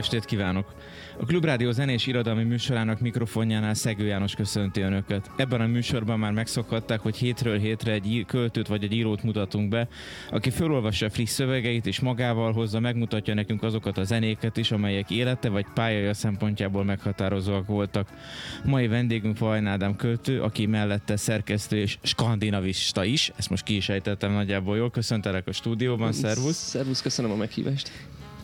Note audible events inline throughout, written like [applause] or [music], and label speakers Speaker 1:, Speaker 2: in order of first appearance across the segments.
Speaker 1: estét kívánok! A Klubrádió zenés irodalmi műsorának mikrofonjánál Szegő János köszönti Önöket. Ebben a műsorban már megszokhatták, hogy hétről hétre egy költőt vagy egy írót mutatunk be, aki felolvassa friss szövegeit és magával hozza, megmutatja nekünk azokat a zenéket is, amelyek élete vagy pályája szempontjából meghatározóak voltak. Mai vendégünk Vajn Ádám költő, aki mellette szerkesztő és skandinavista is, ezt most ki is ejtettem nagyjából jól. Köszöntelek a stúdióban, szervusz!
Speaker 2: Szervusz, köszönöm a meghívást!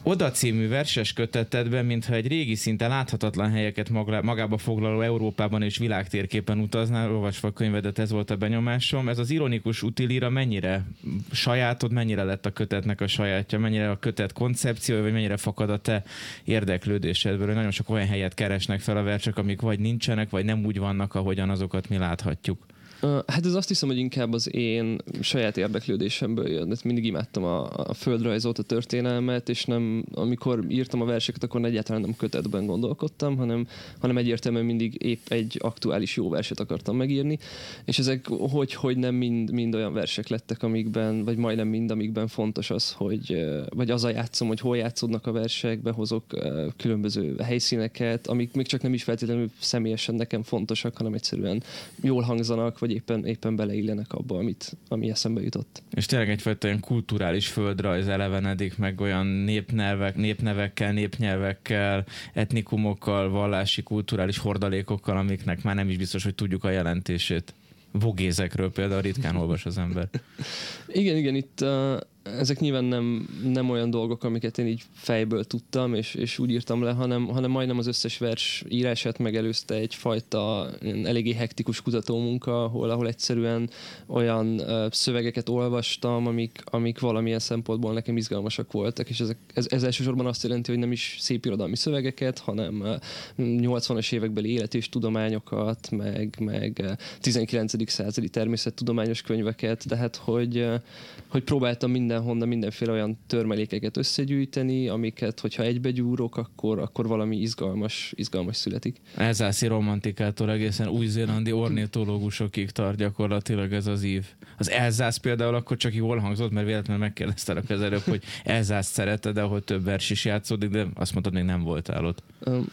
Speaker 1: Oda című verses kötetedben, mintha egy régi szinte láthatatlan helyeket magába foglaló Európában és világtérképen utaznál, olvasva a könyvedet, ez volt a benyomásom. Ez az ironikus utilíra mennyire sajátod, mennyire lett a kötetnek a sajátja, mennyire a kötet koncepciója, vagy mennyire fakad a te érdeklődésedből, nagyon sok olyan helyet keresnek fel a versek, amik vagy nincsenek, vagy nem úgy vannak, ahogyan azokat mi láthatjuk.
Speaker 2: Hát ez azt hiszem, hogy inkább az én saját érdeklődésemből jön. Hát mindig imádtam a, a földrajzot, a történelmet, és nem, amikor írtam a verseket, akkor egyáltalán nem kötetben gondolkodtam, hanem, hanem egyértelműen mindig épp egy aktuális jó verset akartam megírni, és ezek hogy, hogy nem mind, mind olyan versek lettek, amikben, vagy majdnem mind, amikben fontos az, hogy, vagy az a játszom, hogy hol játszódnak a versek, behozok különböző helyszíneket, amik még csak nem is feltétlenül személyesen nekem fontosak, hanem egyszerűen jól hangzanak, vagy éppen, éppen beleillenek abba, amit, ami eszembe jutott.
Speaker 1: És tényleg egyfajta olyan kulturális földrajz elevenedik meg olyan népnevek, népnevekkel, népnyelvekkel, etnikumokkal, vallási, kulturális hordalékokkal, amiknek már nem is biztos, hogy tudjuk a jelentését. Vogézekről például ritkán olvas az ember.
Speaker 2: igen, igen, itt uh, ezek nyilván nem, nem olyan dolgok, amiket én így fejből tudtam, és, és úgy írtam le, hanem, hanem majdnem az összes vers írását megelőzte egyfajta eléggé hektikus kutatómunka, ahol, ahol egyszerűen olyan uh, szövegeket olvastam, amik, amik valamilyen szempontból nekem izgalmasak voltak, és ezek, ez, ez elsősorban azt jelenti, hogy nem is szép irodalmi szövegeket, hanem uh, 80-as évekbeli élet és tudományokat, meg, meg 19. századi természettudományos könyveket, tehát hogy, uh, hogy próbáltam minden mindenhonnan mindenféle olyan törmelékeket összegyűjteni, amiket, hogyha egybegyúrok, akkor, akkor valami izgalmas, izgalmas születik.
Speaker 1: Elzászi romantikától egészen új-zélandi ornitológusokig tart gyakorlatilag ez az ív. Az Elzász például akkor csak jól hangzott, mert véletlenül megkérdeztelek az előbb, hogy Elzász szereted, de ahol több vers is játszódik, de azt mondtad, még nem voltál ott.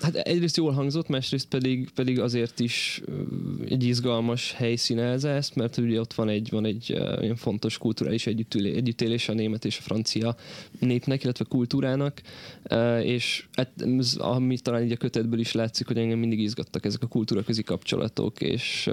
Speaker 2: Hát egyrészt jól hangzott, másrészt pedig, pedig azért is egy izgalmas helyszín Elzász, mert ugye ott van egy, van egy olyan fontos kulturális együttélés a német és a francia népnek, illetve kultúrának, és hát, ami talán így a kötetből is látszik, hogy engem mindig izgattak ezek a kultúraközi kapcsolatok, és,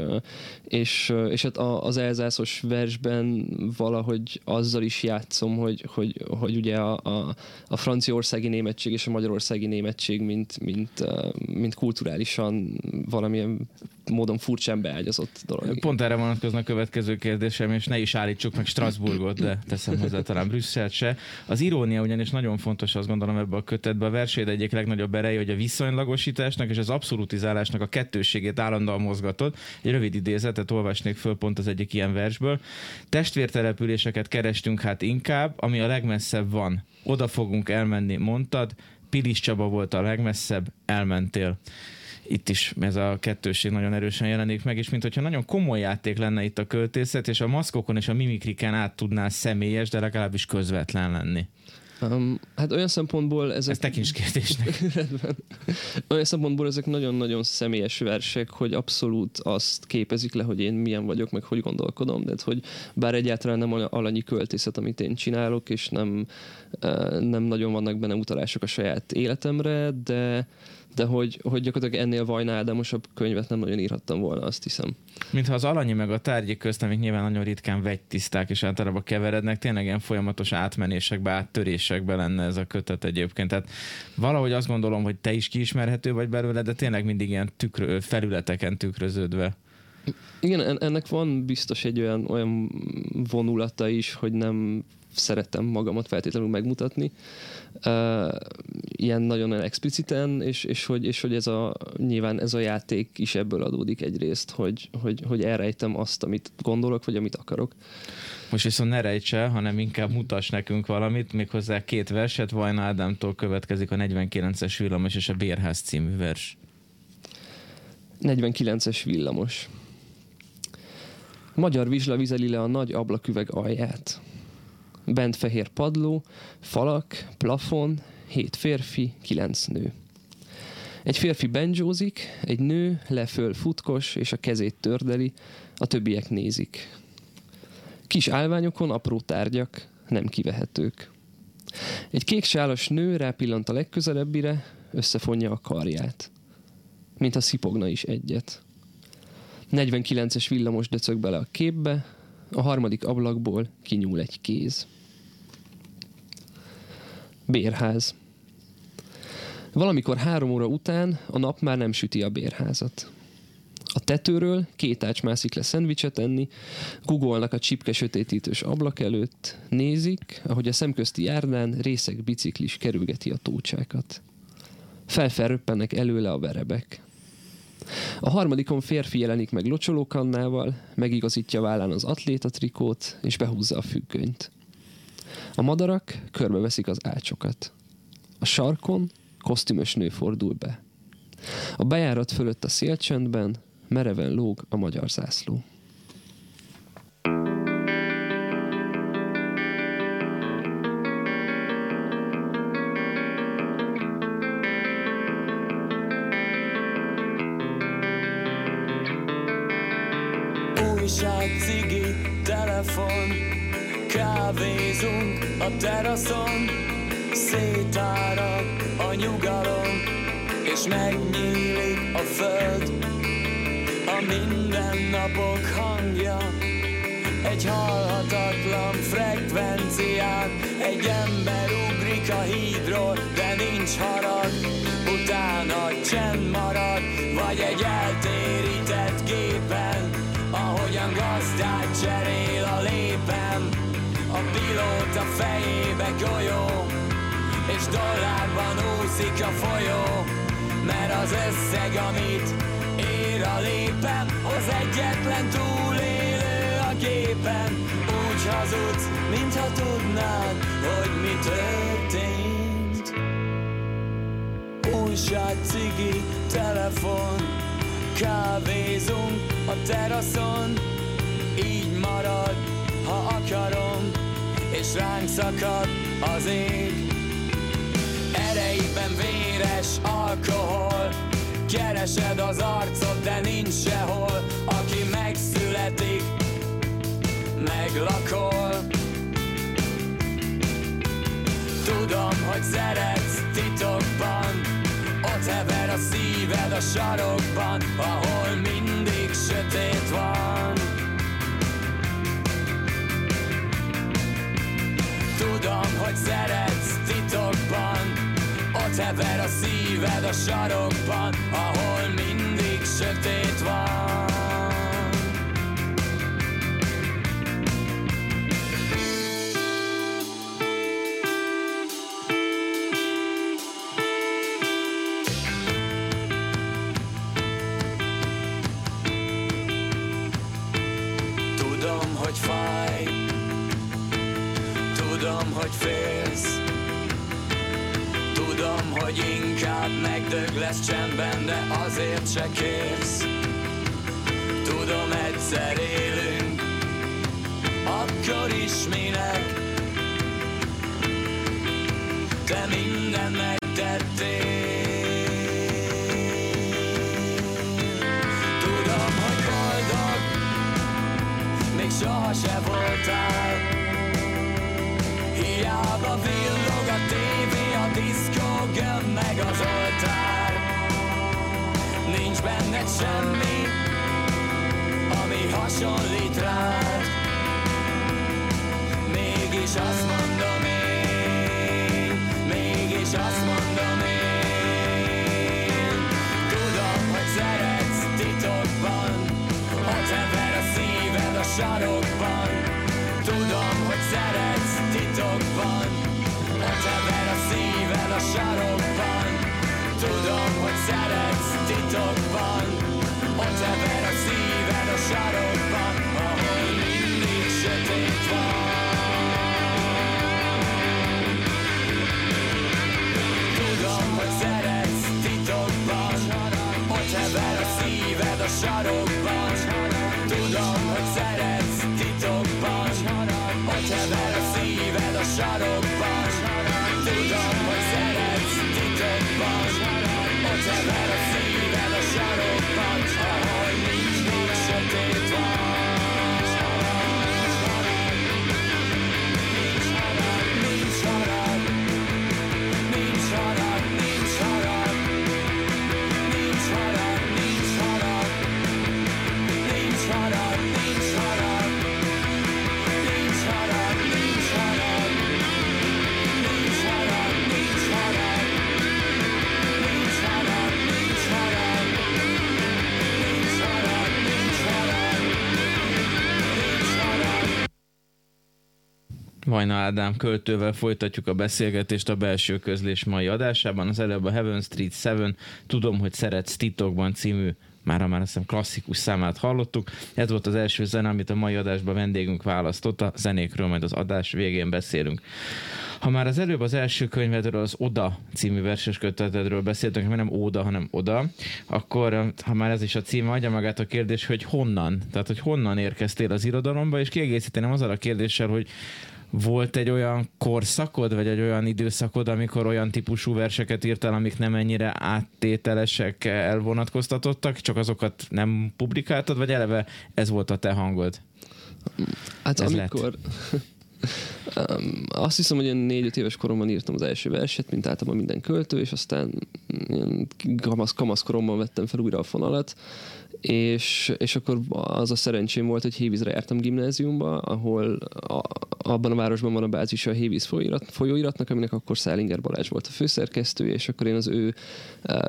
Speaker 2: és, és hát az elzászos versben valahogy azzal is játszom, hogy, hogy, hogy ugye a, a, a franciaországi németség és a magyarországi németség, mint, mint, mint kulturálisan valamilyen módon furcsán beágyazott dolog.
Speaker 1: Pont erre vonatkoznak a következő kérdésem, és ne is állítsuk meg Strasbourgot, de teszem hozzá talán Brüsszelt se. Az irónia ugyanis nagyon fontos, azt gondolom ebbe a kötetbe. A verséd egyik legnagyobb ereje, hogy a viszonylagosításnak és az abszolutizálásnak a kettőségét állandóan mozgatod. Egy rövid idézetet olvasnék föl pont az egyik ilyen versből. Testvértelepüléseket kerestünk hát inkább, ami a legmesszebb van. Oda fogunk elmenni, mondtad. Pilis Csaba volt a legmesszebb, elmentél itt is ez a kettőség nagyon erősen jelenik meg, és mint hogyha nagyon komoly játék lenne itt a költészet, és a maszkokon és a mimikriken át tudnál személyes, de legalábbis közvetlen lenni.
Speaker 2: Um, hát olyan szempontból ezek...
Speaker 1: Ez tekints kérdésnek. [laughs]
Speaker 2: olyan szempontból ezek nagyon-nagyon személyes versek, hogy abszolút azt képezik le, hogy én milyen vagyok, meg hogy gondolkodom, de hogy bár egyáltalán nem alanyi költészet, amit én csinálok, és nem, nem nagyon vannak benne utalások a saját életemre, de de hogy, hogy gyakorlatilag ennél Vajna Ádámosabb könyvet nem nagyon írhattam volna, azt hiszem.
Speaker 1: Mintha az alanyi meg a tárgyi közt, amik nyilván nagyon ritkán vegytiszták és általában keverednek, tényleg ilyen folyamatos átmenésekbe, áttörésekbe lenne ez a kötet egyébként. Tehát valahogy azt gondolom, hogy te is kiismerhető vagy belőle, de tényleg mindig ilyen tükrö, felületeken tükröződve.
Speaker 2: Igen, ennek van biztos egy olyan, olyan vonulata is, hogy nem szeretem magamat feltétlenül megmutatni. Uh, ilyen nagyon expliciten, és, és, hogy, és hogy ez a, nyilván ez a játék is ebből adódik egyrészt, hogy, hogy, hogy elrejtem azt, amit gondolok, vagy amit akarok.
Speaker 1: Most viszont ne rejts el, hanem inkább mutass nekünk valamit, méghozzá két verset, Vajna Ádámtól következik a 49-es villamos és a Bérház című vers.
Speaker 2: 49-es villamos. Magyar vizsla vizeli le a nagy ablaküveg alját. Bent fehér padló, falak, plafon, hét férfi, kilenc nő. Egy férfi benjózik, egy nő leföl futkos, és a kezét tördeli, a többiek nézik. Kis állványokon apró tárgyak, nem kivehetők. Egy kék sálas nő rápillant a legközelebbire, összefonja a karját. Mintha szipogna is egyet. 49-es villamos döcög bele a képbe, a harmadik ablakból kinyúl egy kéz. Bérház. Valamikor három óra után a nap már nem süti a bérházat. A tetőről két ács mászik le szendvicset enni, googolnak a csipke sötétítős ablak előtt, nézik, ahogy a szemközti járdán részek biciklis kerülgeti a tócsákat. Felfelröppennek előle a verebek. A harmadikon férfi jelenik meg locsolókannával, megigazítja vállán az atlétatrikót, és behúzza a függönyt. A madarak körbeveszik az ácsokat. A sarkon kosztümös nő fordul be. A bejárat fölött a szélcsendben mereven lóg a magyar zászló.
Speaker 3: Telefon Kávézunk a teraszon Szétárad a nyugalom És megnyílik a föld. A mindennapok hangja Egy halhatatlan frekvencián Egy ember ugrik a hídról De nincs harag. Utána csend marad Vagy egy eltérített gépen Ahogyan gazdát cserél pilóta fejébe golyó És dollárban úszik a folyó Mert az összeg, amit ér a lépem Az egyetlen túlélő a gépen Úgy hazudsz, mintha tudnád, hogy mi történt. Újság, cigi, telefon Kávézunk a teraszon. Így marad, ha akarom És ránk szakad az ég Ereiben véres alkohol Keresed az arcot, de nincs sehol Aki megszületik, meglakol Tudom, hogy szeretsz titokban ott hever a szíved a sarokban, ahol mindig sötét van. Hogy szeretsz titokban, ott hever a szíved a sarokban, ahol mindig sötét van. Sarokban Tudom, hogy szeretsz
Speaker 1: Vajna Ádám költővel folytatjuk a beszélgetést a belső közlés mai adásában. Az előbb a Heaven Street 7, Tudom, hogy szeretsz titokban című már már azt klasszikus számát hallottuk. Ez volt az első zene, amit a mai adásban vendégünk választott. A zenékről majd az adás végén beszélünk. Ha már az előbb az első könyvedről, az Oda című verses kötetedről beszéltünk, mert nem Óda, hanem Oda, akkor ha már ez is a címe, adja magát a kérdés, hogy honnan, tehát hogy honnan érkeztél az irodalomba, és kiegészíteném azzal a kérdéssel, hogy volt egy olyan korszakod, vagy egy olyan időszakod, amikor olyan típusú verseket írtál, amik nem ennyire áttételesek, elvonatkoztatottak, csak azokat nem publikáltad, vagy eleve ez volt a te hangod?
Speaker 2: Hát
Speaker 1: Ez
Speaker 2: amikor... Um, azt hiszem, hogy én négy-öt éves koromban írtam az első verset, mint általában minden költő, és aztán ilyen kamasz, kamasz koromban vettem fel újra a fonalat, és, és akkor az a szerencsém volt, hogy Hévízre jártam gimnáziumba, ahol a, abban a városban van a bázisa a Hévíz folyóirat, folyóiratnak, aminek akkor Szálinger Balázs volt a főszerkesztő, és akkor én az ő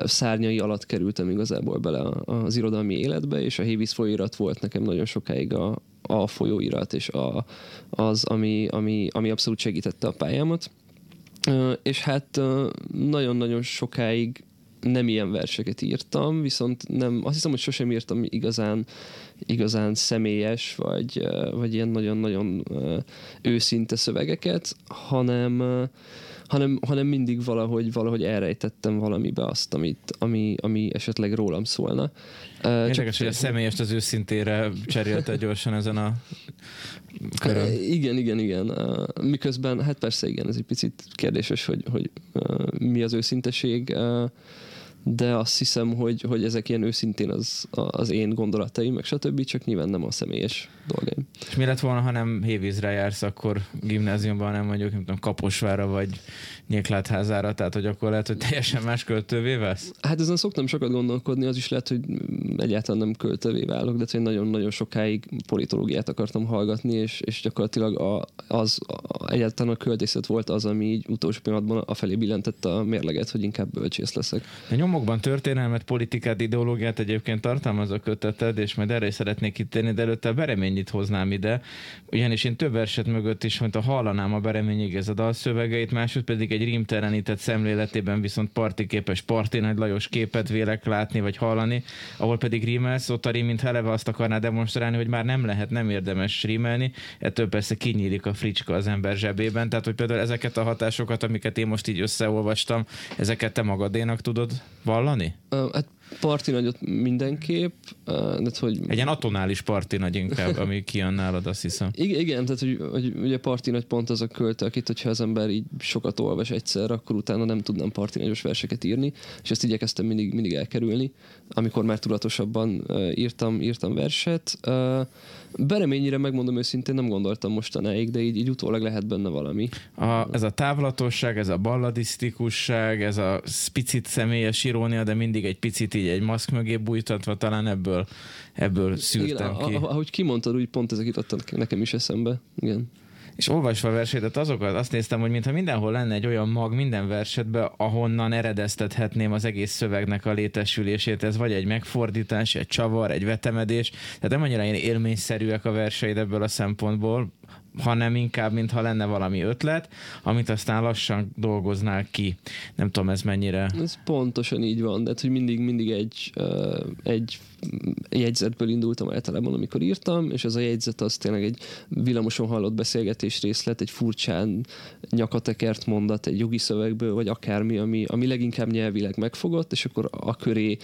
Speaker 2: szárnyai alatt kerültem igazából bele az irodalmi életbe, és a Hévíz folyóirat volt nekem nagyon sokáig a, a folyóirat, és a, az, ami, ami, ami abszolút segítette a pályámat. És hát nagyon-nagyon sokáig nem ilyen verseket írtam, viszont nem, azt hiszem, hogy sosem írtam igazán, igazán személyes, vagy, vagy ilyen nagyon-nagyon őszinte szövegeket, hanem, hanem, hanem mindig valahogy, valahogy elrejtettem valamibe azt, amit, ami, ami esetleg rólam szólna.
Speaker 1: Érdekes, hogy a személyest az őszintére cserélte gyorsan ezen a körön.
Speaker 2: Igen, igen, igen. Miközben, hát persze igen, ez egy picit kérdéses, hogy, hogy mi az őszinteség, de azt hiszem, hogy, hogy ezek ilyen őszintén az, az én gondolataim, meg stb., csak nyilván nem a személyes dolgaim.
Speaker 1: És mi lett volna, ha nem Hévízre jársz, akkor gimnáziumban nem mondjuk, nem tudom, Kaposvára vagy Nyéklátházára, tehát hogy akkor lehet, hogy teljesen más költővé válsz?
Speaker 2: Hát ezen szoktam sokat gondolkodni, az is lehet, hogy egyáltalán nem költővé válok, de hogy nagyon-nagyon sokáig politológiát akartam hallgatni, és, és gyakorlatilag a, az a, egyáltalán a költészet volt az, ami így utolsó pillanatban afelé billentette a mérleget, hogy inkább bölcsész leszek.
Speaker 1: A nyomokban történelmet, politikát, ideológiát egyébként tartalmaz a köteted, és majd erre is szeretnék kitérni, de előtte a Bereményit hoznám ide, ugyanis én több verset mögött is, mint a hallanám a Bereményig ez a dalszövegeit, másod pedig egy rímtelenített szemléletében viszont partiképes Parti Nagy Lajos képet vélek látni vagy hallani, ahol pedig rímelsz, ott a rím, mint eleve azt akarná demonstrálni, hogy már nem lehet, nem érdemes rímelni, ettől persze kinyílik a fricska az ember zsebében, tehát hogy például ezeket a hatásokat, amiket én most így összeolvastam, ezeket te magadénak tudod vallani?
Speaker 2: Uh, hát parti nagyot mindenképp. De hogy...
Speaker 1: Egy ilyen atonális parti nagy inkább, ami kijön nálad, azt hiszem.
Speaker 2: Igen, igen tehát hogy, hogy ugye parti nagy pont az a költő, akit, hogyha az ember így sokat olvas egyszer, akkor utána nem tudnám parti nagyos verseket írni, és ezt igyekeztem mindig, mindig elkerülni, amikor már tudatosabban írtam, írtam verset. Bereményire megmondom őszintén, nem gondoltam mostanáig, de így, így utólag lehet benne valami.
Speaker 1: A, ez a távlatosság, ez a balladisztikusság, ez a picit személyes irónia, de mindig egy picit így egy maszk mögé bújtatva, talán ebből, ebből szűrtem
Speaker 2: Igen,
Speaker 1: ki.
Speaker 2: Ahogy kimondtad, úgy pont ezek jutottak nekem is eszembe. Igen.
Speaker 1: És olvasva a versetet azokat, azt néztem, hogy mintha mindenhol lenne egy olyan mag minden versetben, ahonnan eredeztethetném az egész szövegnek a létesülését. Ez vagy egy megfordítás, egy csavar, egy vetemedés. Tehát nem annyira élményszerűek a verseid ebből a szempontból, hanem inkább, mintha lenne valami ötlet, amit aztán lassan dolgoznál ki. Nem tudom, ez mennyire...
Speaker 2: Ez pontosan így van, de hát, hogy mindig, mindig egy, egy jegyzetből indultam általában, amikor írtam, és ez a jegyzet az tényleg egy villamoson hallott beszélgetés részlet, egy furcsán nyakatekert mondat egy jogi szövegből, vagy akármi, ami, ami leginkább nyelvileg megfogott, és akkor a köré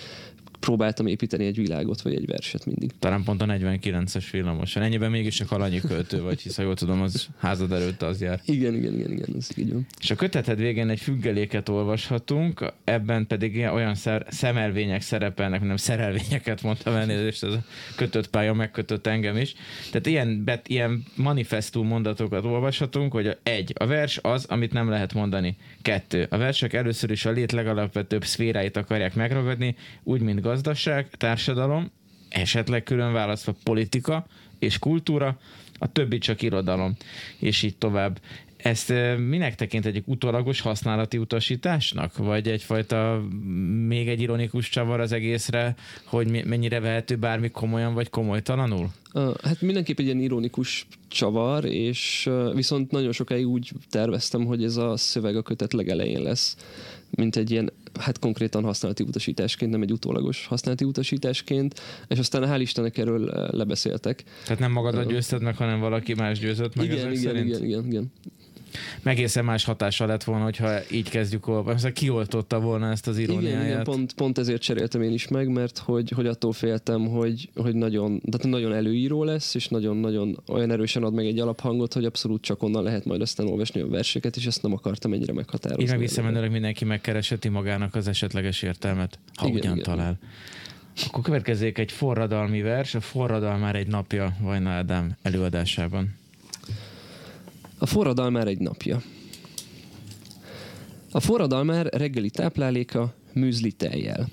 Speaker 2: próbáltam építeni egy világot, vagy egy verset mindig.
Speaker 1: Talán pont a 49-es villamosan. Ennyiben mégis csak alanyi költő vagy, hisz ha jól tudom, az házad előtt az jár.
Speaker 2: Igen, igen, igen, igen, ez így van.
Speaker 1: És a köteted végén egy függeléket olvashatunk, ebben pedig olyan szer- szemelvények szerepelnek, nem szerelvényeket mondtam elnézést, ez a kötött pálya megkötött engem is. Tehát ilyen, bet, ilyen manifestum mondatokat olvashatunk, hogy a, egy, a vers az, amit nem lehet mondani. Kettő, a versek először is a lét legalapvetőbb szféráit akarják megragadni, úgy, mint gazdaság, társadalom, esetleg külön választva politika és kultúra, a többi csak irodalom, és így tovább. Ezt minek tekint egyik utólagos használati utasításnak? Vagy egyfajta még egy ironikus csavar az egészre, hogy mennyire vehető bármi komolyan vagy komolytalanul?
Speaker 2: Hát mindenképp egy ilyen ironikus csavar, és viszont nagyon sokáig úgy terveztem, hogy ez a szöveg a kötet legelején lesz, mint egy ilyen, hát konkrétan használati utasításként, nem egy utólagos használati utasításként, és aztán hál' Istennek erről lebeszéltek.
Speaker 1: Tehát nem magadat győzted meg, hanem valaki más győzött meg
Speaker 2: igen, igen,
Speaker 1: szerint?
Speaker 2: igen, igen, igen
Speaker 1: megészen más hatása lett volna, hogyha így kezdjük olvasni. Kioltotta volna ezt az iróniáját.
Speaker 2: Igen, igen pont, pont, ezért cseréltem én is meg, mert hogy, hogy attól féltem, hogy, hogy nagyon, tehát nagyon előíró lesz, és nagyon-nagyon olyan erősen ad meg egy alaphangot, hogy abszolút csak onnan lehet majd aztán olvasni a verseket, és ezt nem akartam ennyire meghatározni.
Speaker 1: Igen, visszamenőleg mindenki megkereseti magának az esetleges értelmet, ha igen, ugyan igen, talál. Akkor következzék egy forradalmi vers, a forradalmár már egy napja Vajna Ádám előadásában.
Speaker 2: A forradalmár egy napja. A forradalmár reggeli tápláléka műzli tejjel.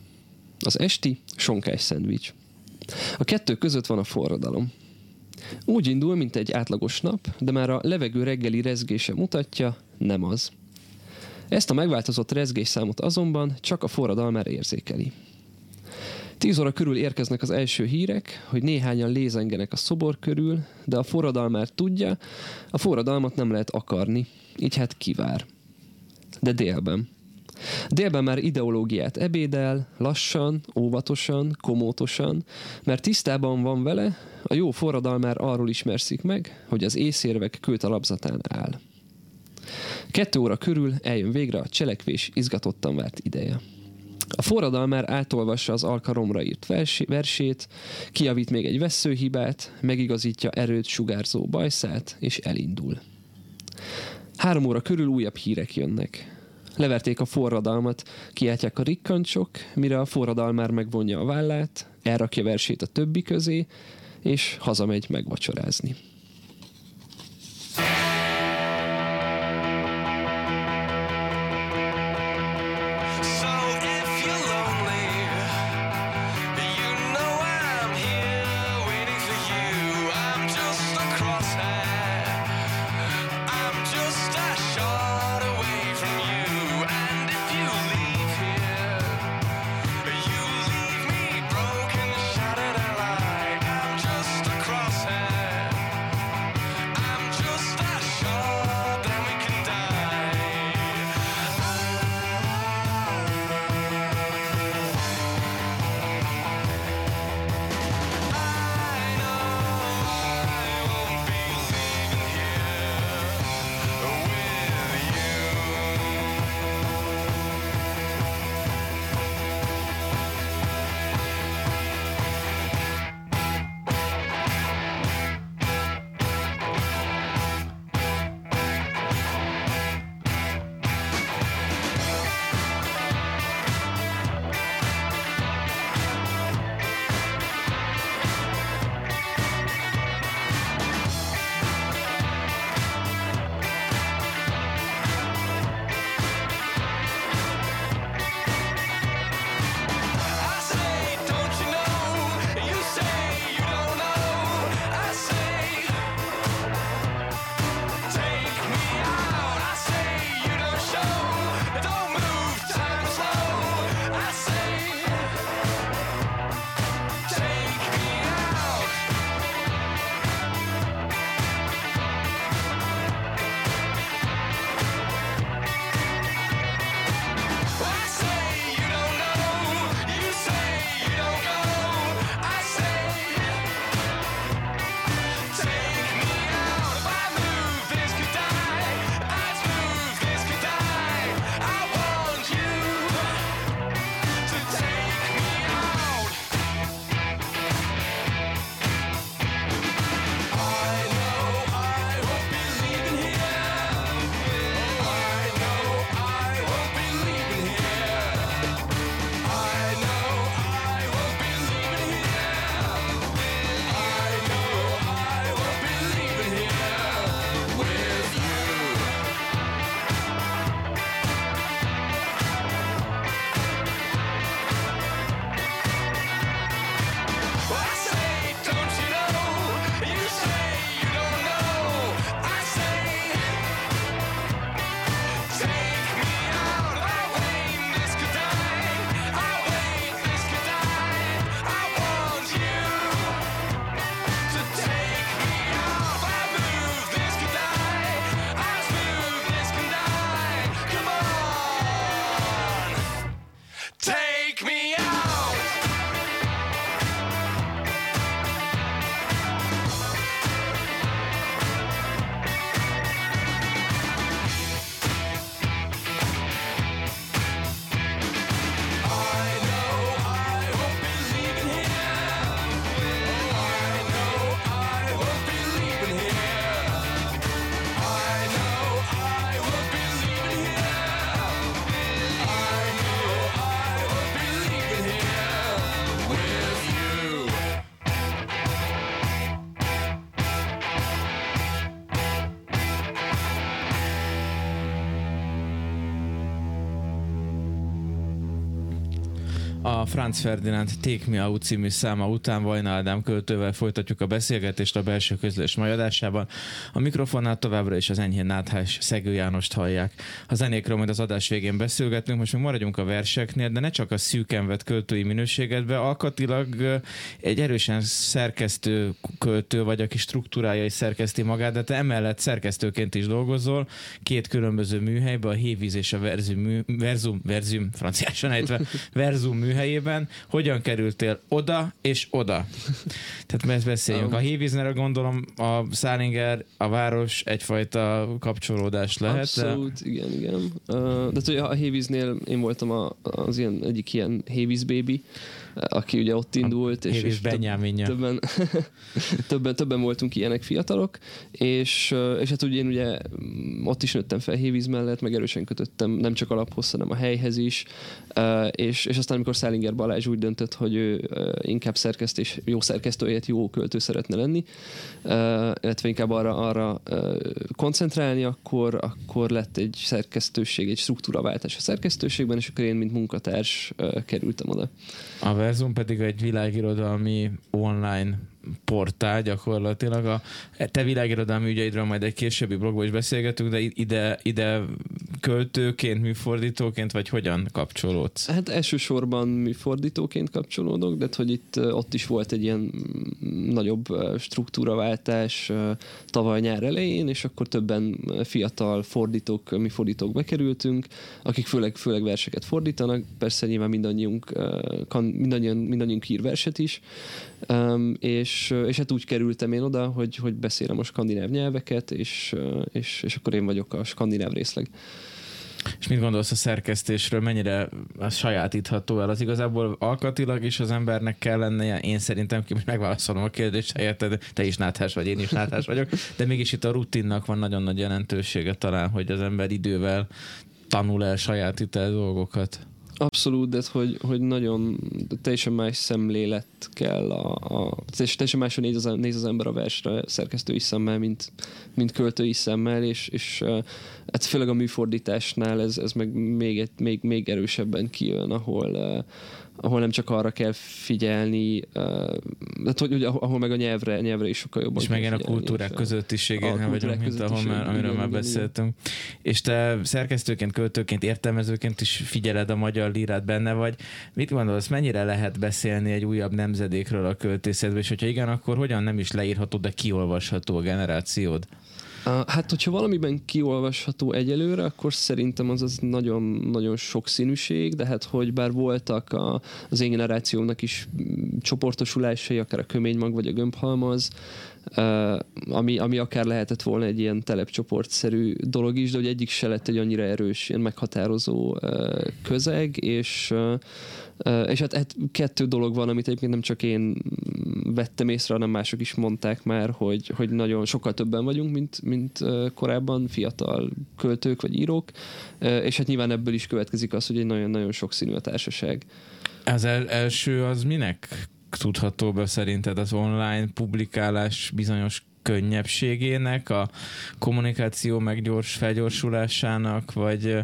Speaker 2: Az esti sonkás szendvics. A kettő között van a forradalom. Úgy indul, mint egy átlagos nap, de már a levegő reggeli rezgése mutatja, nem az. Ezt a megváltozott rezgésszámot azonban csak a forradalmár érzékeli. Tíz óra körül érkeznek az első hírek, hogy néhányan lézengenek a szobor körül, de a forradalmár tudja, a forradalmat nem lehet akarni, így hát kivár. De délben. Délben már ideológiát ebédel, lassan, óvatosan, komótosan, mert tisztában van vele, a jó forradalmár arról ismerszik meg, hogy az észérvek kőtalapzatán áll. Kettő óra körül eljön végre a cselekvés izgatottan várt ideje. A forradalmár átolvassa az alkaromra írt versét, kiavít még egy veszőhibát, megigazítja erőt sugárzó bajszát, és elindul. Három óra körül újabb hírek jönnek. Leverték a forradalmat, kiáltják a rikkancsok, mire a forradalmár megvonja a vállát, elrakja versét a többi közé, és hazamegy megvacsorázni.
Speaker 1: Franz Ferdinand Take Me Out című száma után Vajna Ádám költővel folytatjuk a beszélgetést a belső közlés majadásában. A mikrofonnál továbbra is az enyhén náthás Szegő Jánost hallják. A zenékről majd az adás végén beszélgetünk, most még maradjunk a verseknél, de ne csak a szűken vett költői minőségedbe, alkatilag egy erősen szerkesztő költő vagy, aki struktúrája és szerkeszti magát, de te emellett szerkesztőként is dolgozol, két különböző műhelyben, a Hévíz és a Verzum, mű, Verzum, Verzum franciásan ejtve, [laughs] Verzum műhelyében. Hogyan kerültél oda és oda? Tehát ezt beszéljünk. A Hévíznerre gondolom a Szálinger, a város egyfajta kapcsolódás lehet.
Speaker 2: Abszolút, de... igen, igen. Uh, de tudja, a Hévíznél én voltam a, az ilyen, egyik ilyen Hévíz baby, aki ugye ott indult.
Speaker 1: A és, és
Speaker 2: többen, [laughs] többen, többen voltunk ilyenek fiatalok, és, és hát ugye én ugye ott is nőttem fel Hévíz mellett, meg erősen kötöttem nem csak alaphoz, hanem a helyhez is, és, és aztán amikor Szálinger Balázs úgy döntött, hogy ő inkább szerkesztés, jó szerkesztőjét, jó költő szeretne lenni, illetve inkább arra, arra koncentrálni, akkor, akkor lett egy szerkesztőség, egy struktúraváltás a szerkesztőségben, és akkor én, mint munkatárs kerültem oda.
Speaker 1: A Verzum pedig egy világirodalmi online portál gyakorlatilag. A te világirodalmi ügyeidről majd egy későbbi blogban is beszélgetünk, de ide, ide költőként, műfordítóként, vagy hogyan kapcsolódsz?
Speaker 2: Hát elsősorban műfordítóként kapcsolódok, de hogy itt ott is volt egy ilyen nagyobb struktúraváltás tavaly nyár elején, és akkor többen fiatal fordítók, mi fordítók bekerültünk, akik főleg, főleg verseket fordítanak, persze nyilván mindannyiunk, mindannyian, mindannyiunk ír verset is, és, és hát úgy kerültem én oda, hogy, hogy beszélem a skandináv nyelveket, és, és, és akkor én vagyok a skandináv részleg.
Speaker 1: És mit gondolsz a szerkesztésről, mennyire sajátítható el? Az igazából alkatilag is az embernek kell lennie, én szerintem ki megválaszolom a kérdést helyetted, te is náthás vagy, én is náthás vagyok, de mégis itt a rutinnak van nagyon nagy jelentősége talán, hogy az ember idővel tanul el, sajátít el dolgokat.
Speaker 2: Abszolút, de hogy, hogy nagyon teljesen más szemlélet kell, a, a, teljesen máson néz az, néz az ember a versre szerkesztői szemmel, mint, mint költői szemmel, és, és hát főleg a műfordításnál ez, ez meg még, még, még erősebben kijön, ahol, ahol nem csak arra kell figyelni, uh, hogy, hogy ahol meg a nyelvre, nyelvre is sokkal jobban
Speaker 1: És meg a kultúrák közöttiségén vagyunk, mint ahol már, amiről igen, már beszéltünk. Igen. És te szerkesztőként, költőként, értelmezőként is figyeled a magyar lírát benne vagy. Mit gondolsz, mennyire lehet beszélni egy újabb nemzedékről a költészetben, és hogyha igen, akkor hogyan nem is leírható, de kiolvasható a generációd?
Speaker 2: Hát, hogyha valamiben kiolvasható egyelőre, akkor szerintem az az nagyon-nagyon sokszínűség, de hát hogy bár voltak a, az én generációmnak is csoportosulásai, akár a köménymag vagy a gömbhalmaz, ami, ami akár lehetett volna egy ilyen telepcsoportszerű dolog is, de hogy egyik se lett egy annyira erős, ilyen meghatározó közeg, és és hát, hát kettő dolog van, amit egyébként nem csak én vettem észre, hanem mások is mondták már, hogy, hogy nagyon sokkal többen vagyunk, mint, mint korábban fiatal költők vagy írók, és hát nyilván ebből is következik az, hogy egy nagyon-nagyon sokszínű a társaság.
Speaker 1: Az el- első az minek tudható be szerinted az online publikálás bizonyos könnyebbségének, a kommunikáció meggyors felgyorsulásának, vagy,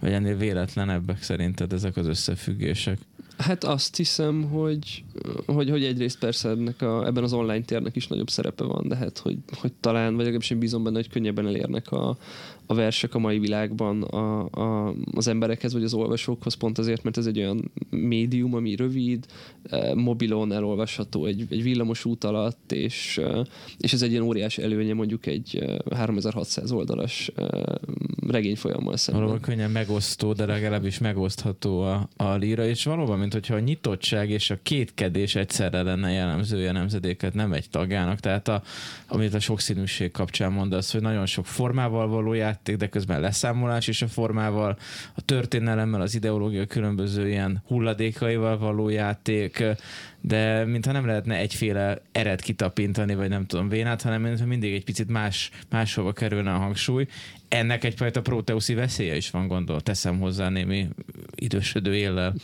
Speaker 1: vagy ennél véletlenebbek szerinted ezek az összefüggések?
Speaker 2: Hát azt hiszem, hogy, hogy, hogy egyrészt persze ennek a, ebben az online térnek is nagyobb szerepe van, de hát, hogy, hogy talán, vagy legalábbis én bízom benne, hogy könnyebben elérnek a, a versek a mai világban a, a, az emberekhez, vagy az olvasókhoz, pont azért, mert ez egy olyan médium, ami rövid, eh, mobilon elolvasható egy, egy villamos út alatt, és, eh, és ez egy ilyen óriási előnye mondjuk egy 3600 eh, oldalas regényfolyammal szemben.
Speaker 1: Valóban könnyen megosztó, de legalábbis megosztható a, a líra, és valóban, mint hogyha a nyitottság és a kétkedés egyszerre lenne jellemzője nemzedéket, nem egy tagjának, tehát a, amit a sokszínűség kapcsán mondasz, hogy nagyon sok formával való játék, de közben leszámolás is a formával, a történelemmel, az ideológia különböző ilyen hulladékaival való játék, de mintha nem lehetne egyféle eret kitapintani, vagy nem tudom, vénát, hanem mintha mindig egy picit más, máshova kerülne a hangsúly. Ennek egyfajta proteuszi veszélye is van, gondol, teszem hozzá némi idősödő éllel.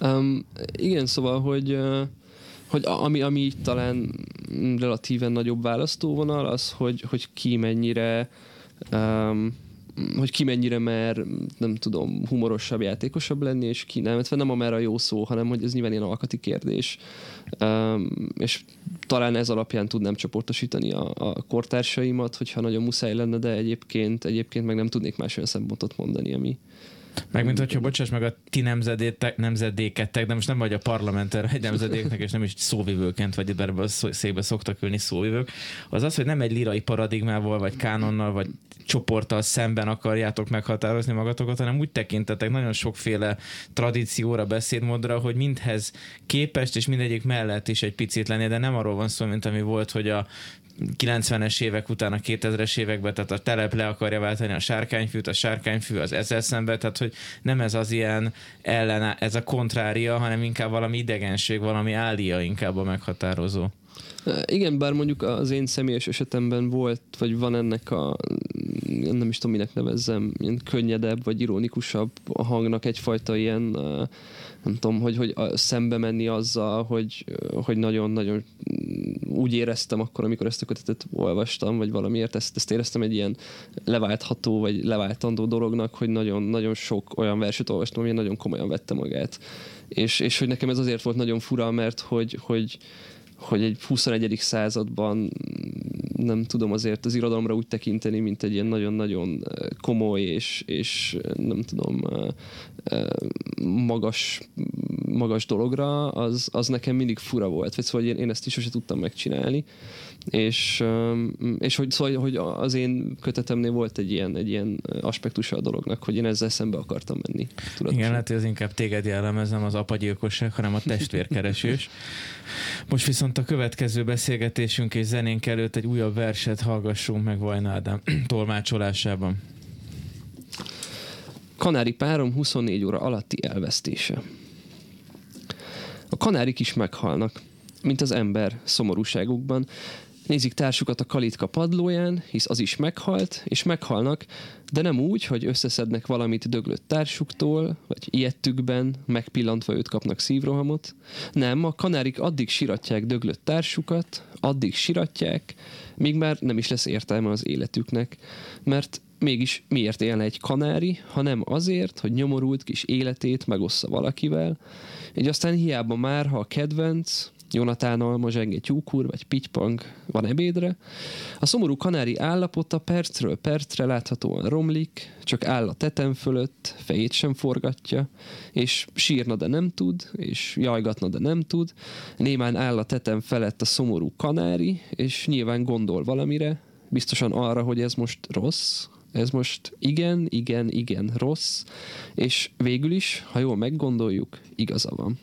Speaker 2: Um, igen, szóval, hogy hogy ami, ami talán relatíven nagyobb választóvonal, az, hogy, hogy ki mennyire um, hogy ki mennyire mer, nem tudom, humorosabb, játékosabb lenni, és ki nem. nem a mer a jó szó, hanem hogy ez nyilván ilyen alkati kérdés. Um, és talán ez alapján tudnám csoportosítani a, a kortársaimat, hogyha nagyon muszáj lenne, de egyébként, egyébként meg nem tudnék más olyan szempontot mondani, ami,
Speaker 1: meg mint hogyha, bocsáss meg, a ti nemzedétek, nemzedékettek, de most nem vagy a parlamenter egy nemzedéknek, és nem is szóvivőként vagy ebbe a székbe szoktak ülni szóvivők, az az, hogy nem egy lirai paradigmával, vagy kánonnal, vagy csoporttal szemben akarjátok meghatározni magatokat, hanem úgy tekintetek nagyon sokféle tradícióra, beszédmódra, hogy mindhez képest és mindegyik mellett is egy picit lenni, de nem arról van szó, mint ami volt, hogy a 90-es évek után a 2000-es években, tehát a telep le akarja váltani a sárkányfűt, a sárkányfű az ezzel szemben, tehát hogy nem ez az ilyen ellen, ez a kontrária, hanem inkább valami idegenség, valami állia inkább a meghatározó.
Speaker 2: Igen, bár mondjuk az én személyes esetemben volt, vagy van ennek a, nem is tudom, minek nevezzem, ilyen könnyedebb, vagy ironikusabb a hangnak egyfajta ilyen, nem tudom, hogy, hogy szembe menni azzal, hogy, hogy nagyon-nagyon úgy éreztem akkor, amikor ezt a kötetet olvastam, vagy valamiért ezt, ezt éreztem egy ilyen leváltható, vagy leváltandó dolognak, hogy nagyon-nagyon sok olyan verset olvastam, ami nagyon komolyan vette magát. És, és hogy nekem ez azért volt nagyon fura, mert hogy, hogy hogy egy 21. században nem tudom azért az irodalomra úgy tekinteni, mint egy ilyen nagyon-nagyon komoly és, és nem tudom magas, magas dologra, az, az nekem mindig fura volt. Vagy szóval én, én ezt is sosem tudtam megcsinálni. És, és hogy, szóval, hogy az én kötetemnél volt egy ilyen, egy ilyen aspektusa a dolognak, hogy én ezzel szembe akartam menni.
Speaker 1: Tudatosan. Igen, lehet, hogy az inkább téged jellemez, nem az apagyilkosság, hanem a testvérkeresés. Most viszont a következő beszélgetésünk és zenénk előtt egy újabb verset hallgassunk meg Vajna Ádám [clears throat] tolmácsolásában.
Speaker 2: Kanári párom 24 óra alatti elvesztése. A kanárik is meghalnak, mint az ember szomorúságukban, Nézik társukat a kalitka padlóján, hisz az is meghalt, és meghalnak, de nem úgy, hogy összeszednek valamit döglött társuktól, vagy ilyettükben, megpillantva őt kapnak szívrohamot. Nem, a kanárik addig siratják döglött társukat, addig siratják, míg már nem is lesz értelme az életüknek. Mert mégis miért élne egy kanári, ha nem azért, hogy nyomorult kis életét megossza valakivel, így aztán hiába már, ha a kedvenc, Jonatán Alma, Zsenge Tyúkur vagy Pitypang van ebédre. A szomorú kanári állapota percről percre láthatóan romlik, csak áll a tetem fölött, fejét sem forgatja, és sírna, de nem tud, és jajgatna, de nem tud. Némán áll a tetem felett a szomorú kanári, és nyilván gondol valamire, biztosan arra, hogy ez most rossz, ez most igen, igen, igen, rossz, és végül is, ha jól meggondoljuk, igaza van.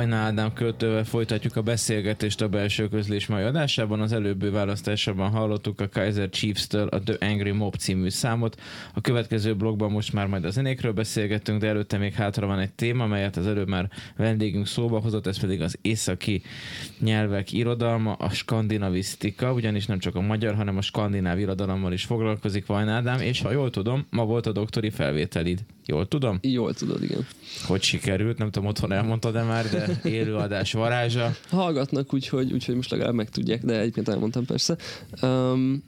Speaker 1: Vajna Ádám költővel folytatjuk a beszélgetést a belső közlés mai adásában. Az előbbi választásában hallottuk a Kaiser Chiefs-től a The Angry Mob című számot. A következő blogban most már majd a zenékről beszélgetünk, de előtte még hátra van egy téma, melyet az előbb már vendégünk szóba hozott, ez pedig az északi nyelvek irodalma, a skandinavisztika, ugyanis nem csak a magyar, hanem a skandináv irodalommal is foglalkozik Vajna Ádám, és ha jól tudom, ma volt a doktori felvételid. Jól tudom?
Speaker 2: Jól tudod, igen.
Speaker 1: Hogy sikerült, nem tudom, otthon elmondtad de már, de élőadás varázsa.
Speaker 2: Hallgatnak, úgyhogy, úgyhogy most legalább megtudják, de egyébként elmondtam persze. Um,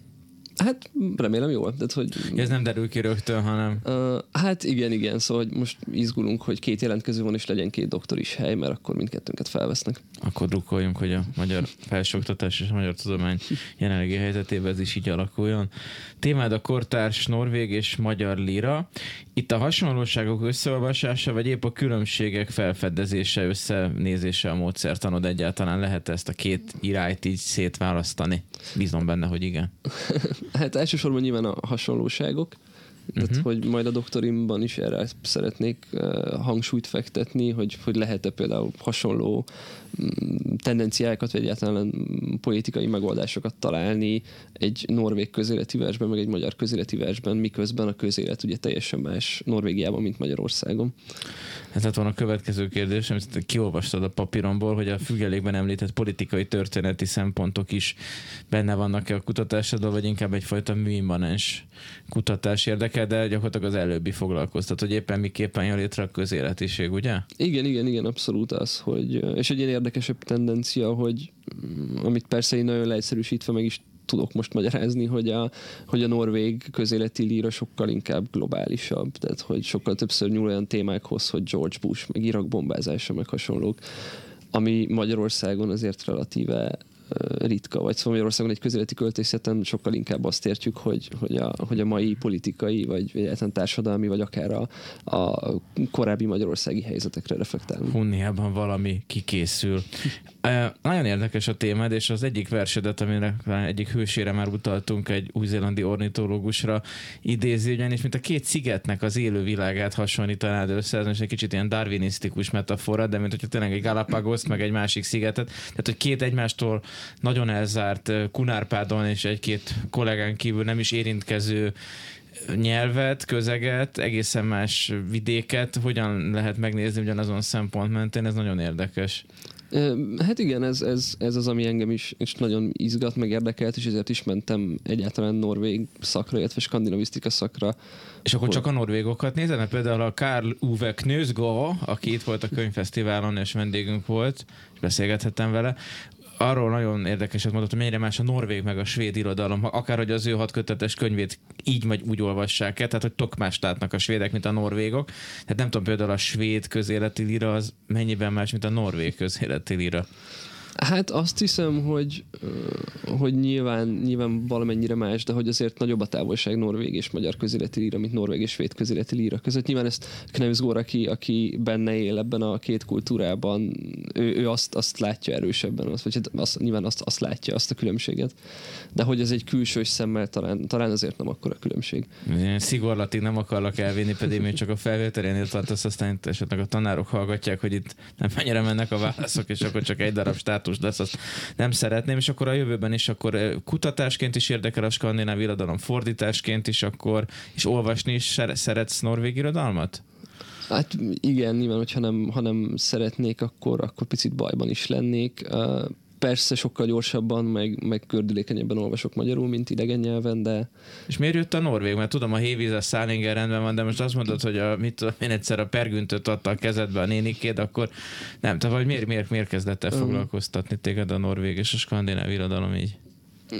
Speaker 2: Hát remélem jól. Tehát, hogy,
Speaker 1: Ez nem derül ki rögtön, hanem...
Speaker 2: Uh, hát igen, igen, szóval hogy most izgulunk, hogy két jelentkező van, és legyen két doktor is hely, mert akkor mindkettőnket felvesznek.
Speaker 1: Akkor drukkoljunk, hogy a magyar felsőoktatás és a magyar tudomány jelenlegi helyzetében ez is így alakuljon. Témád a kortárs norvég és magyar lira. Itt a hasonlóságok összeolvasása, vagy épp a különbségek felfedezése, összenézése a módszertanod egyáltalán lehet ezt a két irányt így szétválasztani? Bízom benne, hogy igen. [laughs]
Speaker 2: hát elsősorban nyilván a hasonlóságok, tehát, uh-huh. hogy majd a doktorimban is erre szeretnék uh, hangsúlyt fektetni, hogy, hogy lehet-e például hasonló tendenciákat, vagy egyáltalán politikai megoldásokat találni egy norvég közéleti versben, meg egy magyar közéleti versben, miközben a közélet ugye teljesen más Norvégiában, mint Magyarországon.
Speaker 1: Ez lett volna a következő kérdés, amit kiolvastad a papíromból, hogy a függelékben említett politikai történeti szempontok is benne vannak-e a kutatásodban, vagy inkább egyfajta műimmanens kutatás érdekel, de gyakorlatilag az előbbi foglalkoztat, hogy éppen miképpen jön létre a közéletiség, ugye?
Speaker 2: Igen, igen, igen, abszolút az, hogy, és egy ilyen érdekesebb tendencia, hogy mm, amit persze én nagyon leegyszerűsítve meg is tudok most magyarázni, hogy a, hogy a norvég közéleti líra sokkal inkább globálisabb, tehát hogy sokkal többször nyúl olyan témákhoz, hogy George Bush, meg Irak bombázása, meg hasonlók, ami Magyarországon azért relatíve ritka, vagy szóval Magyarországon egy közéleti költészeten sokkal inkább azt értjük, hogy, hogy, a, hogy a mai politikai, vagy egyáltalán társadalmi, vagy akár a, a korábbi magyarországi helyzetekre reflektálunk.
Speaker 1: Hunniában valami kikészül. Nagyon érdekes a témád, és az egyik versedet, amire egyik hősére már utaltunk, egy új-zélandi ornitológusra idézi, ugyanis mint a két szigetnek az élő világát hasonlítanád össze, ez egy kicsit ilyen darwinisztikus metafora, de mint hogyha tényleg egy Galapagos meg egy másik szigetet, tehát hogy két egymástól nagyon elzárt Kunárpádon és egy-két kollégán kívül nem is érintkező nyelvet, közeget, egészen más vidéket, hogyan lehet megnézni ugyanazon szempont mentén, ez nagyon érdekes.
Speaker 2: Hát igen, ez, ez, ez az, ami engem is, is nagyon izgat, meg érdekelt, és ezért is mentem egyáltalán norvég szakra, illetve skandinavisztika szakra.
Speaker 1: És akkor csak a norvégokat nézed? Mert például a Karl Uwe Knőzgo, aki itt volt a könyvfesztiválon, és vendégünk volt, és beszélgethettem vele, arról nagyon érdekeset mondott, hogy mennyire más a norvég meg a svéd irodalom, akár hogy az ő hatkötetes könyvét így vagy úgy olvassák el, tehát hogy tök más látnak a svédek, mint a norvégok. Tehát nem tudom, például a svéd közéleti lira az mennyiben más, mint a norvég közéleti lira.
Speaker 2: Hát azt hiszem, hogy, hogy nyilván, nyilván valamennyire más, de hogy azért nagyobb a távolság norvég és magyar közéleti líra, mint norvég és svéd közéleti líra között. Nyilván ezt Knevsgór, aki, aki benne él ebben a két kultúrában, ő, ő azt, azt látja erősebben, azt, vagy hát azt, nyilván azt, azt látja, azt a különbséget. De hogy ez egy külsős szemmel talán, talán azért nem akkora különbség.
Speaker 1: Szigorlatig nem akarlak elvinni, pedig még csak a felvételénél tartasz, aztán esetleg a tanárok hallgatják, hogy itt nem mennyire mennek a válaszok, és akkor csak egy darab stát státus lesz, azt nem szeretném, és akkor a jövőben is akkor eh, kutatásként is érdekel a skandináv irodalom, fordításként is akkor, és olvasni is szeretsz norvég irodalmat?
Speaker 2: Hát igen, nyilván, hogyha nem, ha nem szeretnék, akkor, akkor picit bajban is lennék. Persze sokkal gyorsabban, meg, meg kördülékenyebben olvasok magyarul, mint idegen nyelven, de...
Speaker 1: És miért jött a Norvég? Mert tudom, a Hévíz, a Szálinger rendben van, de most azt mondod, hogy a, mit tudom, én egyszer a pergüntöt adta a kezedbe a nénikéd, akkor nem, te vagy miért, miért, miért kezdett el foglalkoztatni téged a Norvég és a skandináv irodalom így?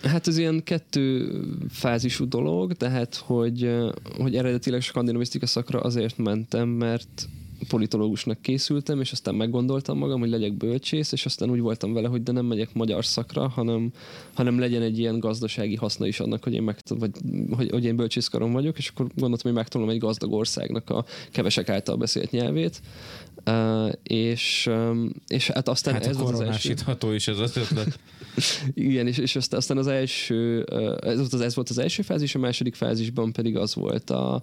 Speaker 2: Hát ez ilyen kettő fázisú dolog, tehát hogy, hogy eredetileg skandinavisztika szakra azért mentem, mert politológusnak készültem, és aztán meggondoltam magam, hogy legyek bölcsész, és aztán úgy voltam vele, hogy de nem megyek magyar szakra, hanem, hanem legyen egy ilyen gazdasági haszna is annak, hogy én, meg, vagy, hogy, hogy én bölcsészkarom vagyok, és akkor gondoltam, hogy megtanulom egy gazdag országnak a kevesek által beszélt nyelvét. Uh, és, um, és hát aztán
Speaker 1: Hát
Speaker 2: ez
Speaker 1: a
Speaker 2: volt az első.
Speaker 1: is ez az ötlet. [laughs]
Speaker 2: Igen, és, és aztán, az első, ez volt, az, ez volt az első fázis, a második fázisban pedig az volt a,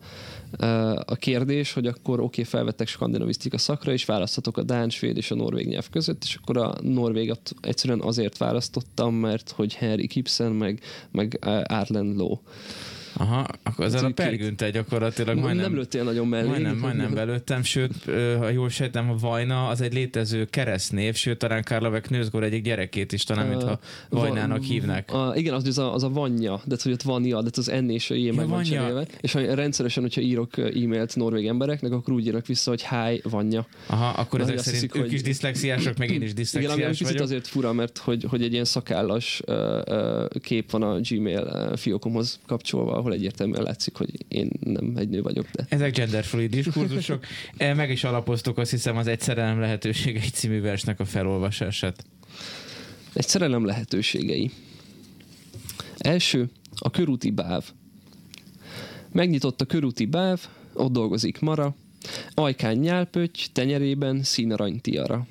Speaker 2: a kérdés, hogy akkor oké, okay, felvettek skandinavisztika szakra, és választhatok a Dán, Svéd és a Norvég nyelv között, és akkor a Norvégat egyszerűen azért választottam, mert hogy Henry Gibson, meg, meg Arlen Lowe.
Speaker 1: Aha, akkor ezzel a pergünte gyakorlatilag
Speaker 2: Nem,
Speaker 1: majdnem,
Speaker 2: nem lőttél nagyon mellé.
Speaker 1: majdnem, majdnem belőttem, sőt, ha jól sejtem, a Vajna az egy létező keresztnév, sőt, talán Karlovek Nőzgor egyik gyerekét is talán, mintha Vajnának
Speaker 2: Va-
Speaker 1: hívnák.
Speaker 2: A, igen, az, az, a, az a vanya, de hogy ott van ja, de az N és a I meg van
Speaker 1: Vanya.
Speaker 2: cserélve. És ha rendszeresen, hogyha írok e-mailt norvég embereknek, akkor úgy írok vissza, hogy hi, vanya.
Speaker 1: Aha, akkor ezek szerint
Speaker 2: hiszik,
Speaker 1: ők
Speaker 2: hogy-
Speaker 1: is diszlexiások, meg én is
Speaker 2: Igen, ami
Speaker 1: diszlexiás
Speaker 2: picit azért fura, mert hogy, hogy egy ilyen szakállas kép van a Gmail fiókomhoz kapcsolva, ahol egyértelműen látszik, hogy én nem egy nő vagyok, de
Speaker 1: Ezek genderfluid diskurzusok. [laughs] E, Meg is alapoztuk azt hiszem az Egy szerelem lehetősége egy című versnek a felolvasását.
Speaker 2: egy szerelem lehetőségei. Első, a körúti báv. Megnyitott a körúti báv, ott dolgozik Mara, ajkán nyálpötty, tenyerében színarany tiara.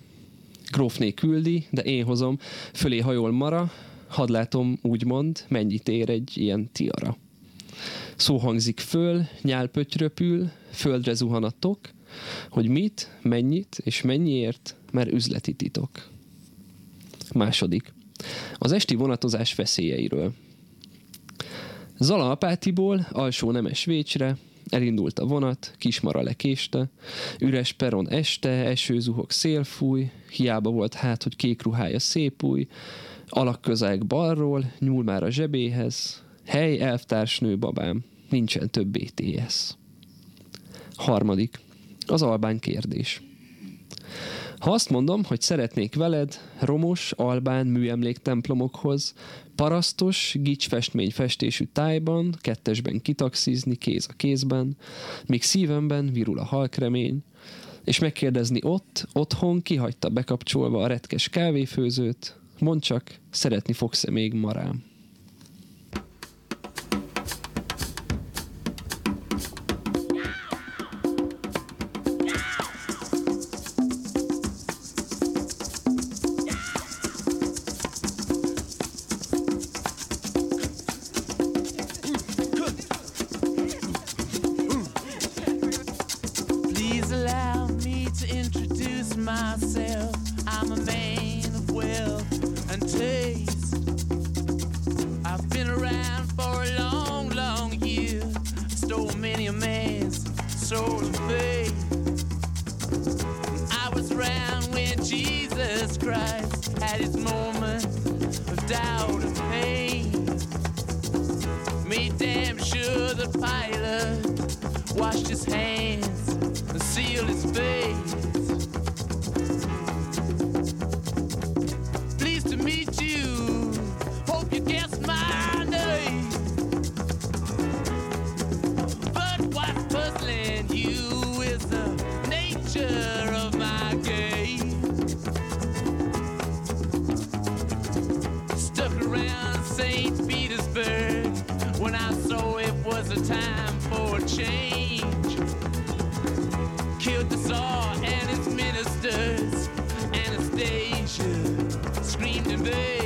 Speaker 2: Grófné küldi, de én hozom, fölé hajol Mara, hadd látom, úgymond, mennyit ér egy ilyen tiara. Szó hangzik föl, nyálpötty röpül, földre zuhan hogy mit, mennyit és mennyiért, mert üzleti titok. Második. Az esti vonatozás veszélyeiről. Zala apátiból alsó nemes vécsre, elindult a vonat, kismara lekéste, üres peron este, eső zuhog szélfúj, hiába volt hát, hogy kék ruhája szép új, alak közelg balról, nyúl már a zsebéhez, hely elvtársnő babám, nincsen több BTS. Harmadik. Az albán kérdés. Ha azt mondom, hogy szeretnék veled romos, albán műemléktemplomokhoz, parasztos, gicsfestmény festésű tájban, kettesben kitaxizni kéz a kézben, míg szívemben virul a halkremény, és megkérdezni ott, otthon kihagyta bekapcsolva a retkes kávéfőzőt, mondd csak, szeretni fogsz-e még marám.
Speaker 3: baby.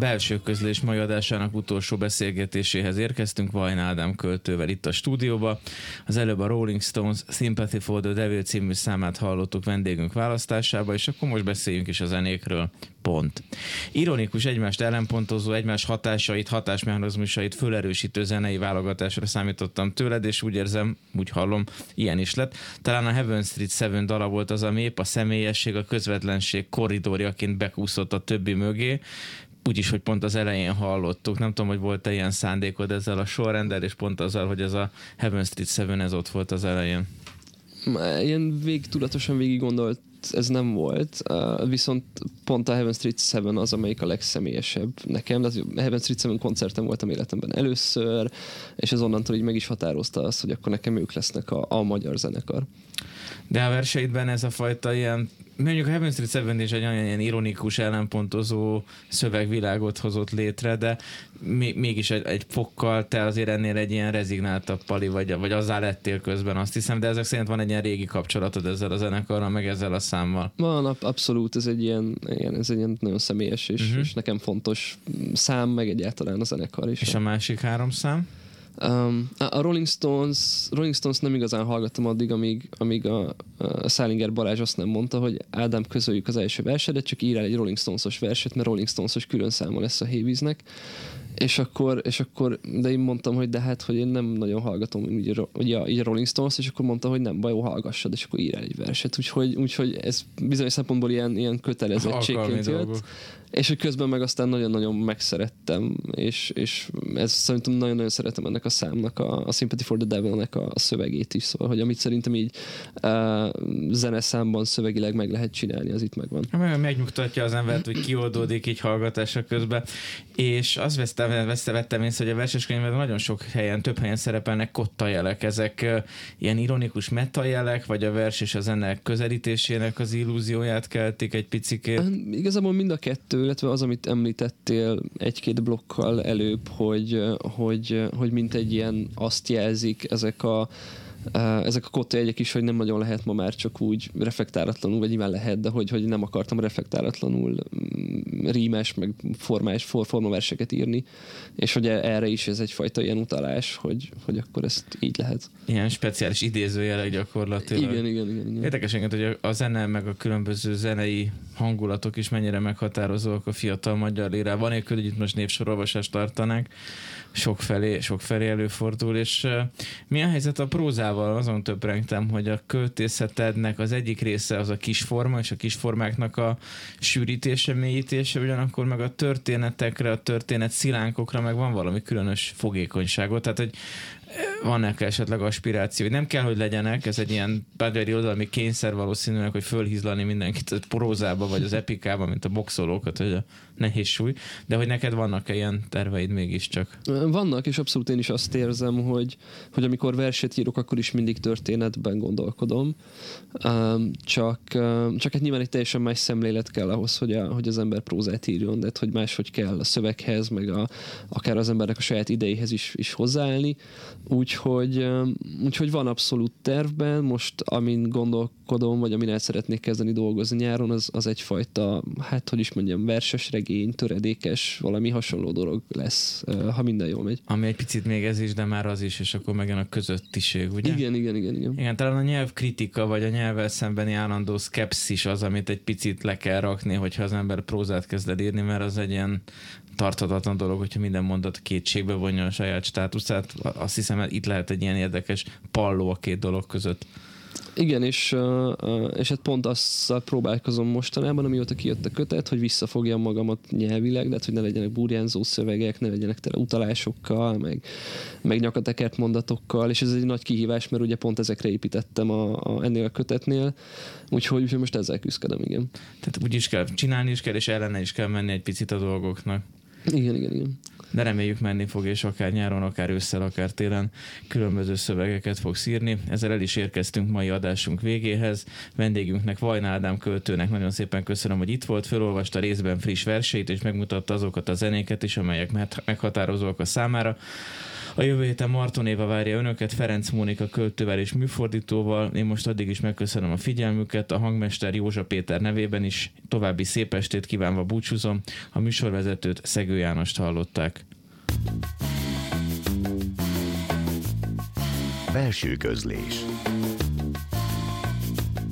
Speaker 1: Belső közlés mai adásának utolsó beszélgetéséhez érkeztünk Vajn Ádám költővel itt a stúdióba. Az előbb a Rolling Stones Sympathy for the Devil című számát hallottuk vendégünk választásába, és akkor most beszéljünk is a zenékről. Pont. Ironikus, egymást ellenpontozó, egymás hatásait, hatásmechanizmusait fölerősítő zenei válogatásra számítottam tőled, és úgy érzem, úgy hallom, ilyen is lett. Talán a Heaven Street Seven dala volt az, ami épp a személyesség, a közvetlenség korridorjaként bekúszott a többi mögé, úgyis, hogy pont az elején hallottuk. Nem tudom, hogy volt-e ilyen szándékod ezzel a sorrendel, és pont azzal, hogy ez a Heaven Street Seven ez ott volt az elején.
Speaker 2: Ilyen vég, tudatosan végig gondolt ez nem volt, uh, viszont pont a Heaven Street 7 az, amelyik a legszemélyesebb nekem. De az Heaven Street 7 koncerten voltam életemben először, és ez onnantól így meg is határozta azt, hogy akkor nekem ők lesznek a, a magyar zenekar.
Speaker 1: De a verseidben ez a fajta ilyen, mondjuk a Heaven Street Seven is egy olyan ilyen ironikus, ellenpontozó szövegvilágot hozott létre, de még, mégis egy, egy fokkal te azért ennél egy ilyen rezignáltabb pali, vagy, vagy azzá lettél közben, azt hiszem, de ezek szerint van egy ilyen régi kapcsolatod ezzel a zenekarral, meg ezzel a számmal.
Speaker 2: Van, ab- abszolút, ez egy ilyen, ilyen, ez egy ilyen nagyon személyes, és, uh-huh. és nekem fontos szám, meg egyáltalán a zenekar is.
Speaker 1: És a másik három szám?
Speaker 2: Um, a Rolling Stones, Rolling Stones nem igazán hallgattam addig, amíg, amíg a, a Szálinger Balázs azt nem mondta, hogy Ádám közöljük az első versedet, csak írál egy Rolling Stones-os verset, mert Rolling Stones-os külön száma lesz a Hévíznek. És akkor, és akkor, de én mondtam, hogy de hát, hogy én nem nagyon hallgatom így, a- így, a, Rolling Stones, és akkor mondta, hogy nem baj, jó, hallgassad, és akkor ír el egy verset. Úgyhogy, úgyhogy ez bizonyos szempontból ilyen, ilyen kötelezettségként
Speaker 1: dolgok.
Speaker 2: És hogy közben meg aztán nagyon-nagyon megszerettem, és, és ez szerintem nagyon-nagyon szeretem ennek a számnak, a, a Sympathy for the Devil-nek a, a szövegét is, szóval, hogy amit szerintem így uh, zeneszámban szövegileg meg lehet csinálni, az itt megvan.
Speaker 1: Meg- Megnyugtatja az embert, hogy kioldódik így hallgatása közben. És azt vesztem, veszte, vettem észre, hogy a verseskönyvben nagyon sok helyen, több helyen szerepelnek kotta jelek. Ezek ö, ilyen ironikus meta jelek, vagy a vers és a zene közelítésének az illúzióját keltik egy picikét.
Speaker 2: Igazából mind a kettő, illetve az, amit említettél egy-két blokkal előbb, hogy, hogy, hogy mint egy ilyen azt jelzik ezek a ezek a kottejegyek is, hogy nem nagyon lehet ma már csak úgy reflektáratlanul, vagy nyilván lehet, de hogy, hogy nem akartam reflektáratlanul mm, rímes, meg formás, for, formaverseket írni, és hogy erre is ez egyfajta ilyen utalás, hogy, hogy akkor ezt így lehet.
Speaker 1: Ilyen speciális idézőjelek gyakorlatilag.
Speaker 2: Igen, igen, igen. igen.
Speaker 1: Érdekes engem, hogy a- a zene meg a különböző zenei hangulatok is mennyire meghatározóak a fiatal magyar. Van egy hogy itt most névsorolvasást tartanánk, sok felé, sok felé előfordul, és uh, mi a helyzet a prózával? Azon töprengtem, hogy a költészetednek az egyik része az a kisforma, és a kisformáknak a sűrítése, mélyítése, ugyanakkor meg a történetekre, a történet szilánkokra meg van valami különös fogékonyságot, tehát hogy vannak esetleg aspiráció, nem kell, hogy legyenek, ez egy ilyen magyar irodalmi kényszer valószínűleg, hogy fölhízlani mindenkit a prózába, vagy az epikába, mint a boxolókat, hogy a nehéz súly, de hogy neked vannak-e ilyen terveid mégiscsak?
Speaker 2: Vannak, és abszolút én is azt érzem, hogy, hogy amikor verset írok, akkor is mindig történetben gondolkodom. Csak, csak hát nyilván egy teljesen más szemlélet kell ahhoz, hogy, a, hogy az ember prózát írjon, de hát, hogy máshogy kell a szöveghez, meg a, akár az embernek a saját idejéhez is, is hozzáállni. Úgyhogy, úgyhogy van abszolút tervben, most amin gondolkodom, vagy amin el szeretnék kezdeni dolgozni nyáron, az, az egyfajta, hát hogy is mondjam, verses regény, töredékes, valami hasonló dolog lesz, ha minden jól megy.
Speaker 1: Ami egy picit még ez is, de már az is, és akkor megjön a közöttiség, ugye?
Speaker 2: Igen, igen, igen, igen.
Speaker 1: Igen, talán a nyelvkritika, vagy a nyelvvel szembeni állandó szkepszis az, amit egy picit le kell rakni, hogyha az ember prózát kezd el írni, mert az egy ilyen tarthatatlan dolog, hogyha minden mondat kétségbe vonja a saját státuszát. Azt hiszem, itt lehet egy ilyen érdekes palló a két dolog között.
Speaker 2: Igen, és, és hát pont azt próbálkozom mostanában, amióta kijött a kötet, hogy visszafogjam magamat nyelvileg, de hát, hogy ne legyenek burjánzó szövegek, ne legyenek tele utalásokkal, meg, meg nyakatekert mondatokkal, és ez egy nagy kihívás, mert ugye pont ezekre építettem a, a, ennél a kötetnél, úgyhogy, úgyhogy most ezzel küzdködöm, igen.
Speaker 1: Tehát úgy is kell csinálni is kell, és ellene is kell menni egy picit a dolgoknak.
Speaker 2: Igen, igen, igen.
Speaker 1: De reméljük menni fog, és akár nyáron, akár ősszel, akár télen különböző szövegeket fogsz írni. Ezzel el is érkeztünk mai adásunk végéhez. Vendégünknek, Vajna Ádám költőnek nagyon szépen köszönöm, hogy itt volt, felolvasta részben friss verseit, és megmutatta azokat a zenéket is, amelyek meghatározóak a számára. A jövő héten Marton Éva várja önöket, Ferenc Mónika költővel és műfordítóval. Én most addig is megköszönöm a figyelmüket, a hangmester Józsa Péter nevében is. További szép estét kívánva búcsúzom. A műsorvezetőt Szegő Jánost hallották.
Speaker 4: Belső közlés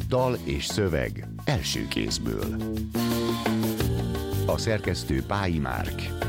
Speaker 4: Dal és szöveg első kézből A szerkesztő Pályi Márk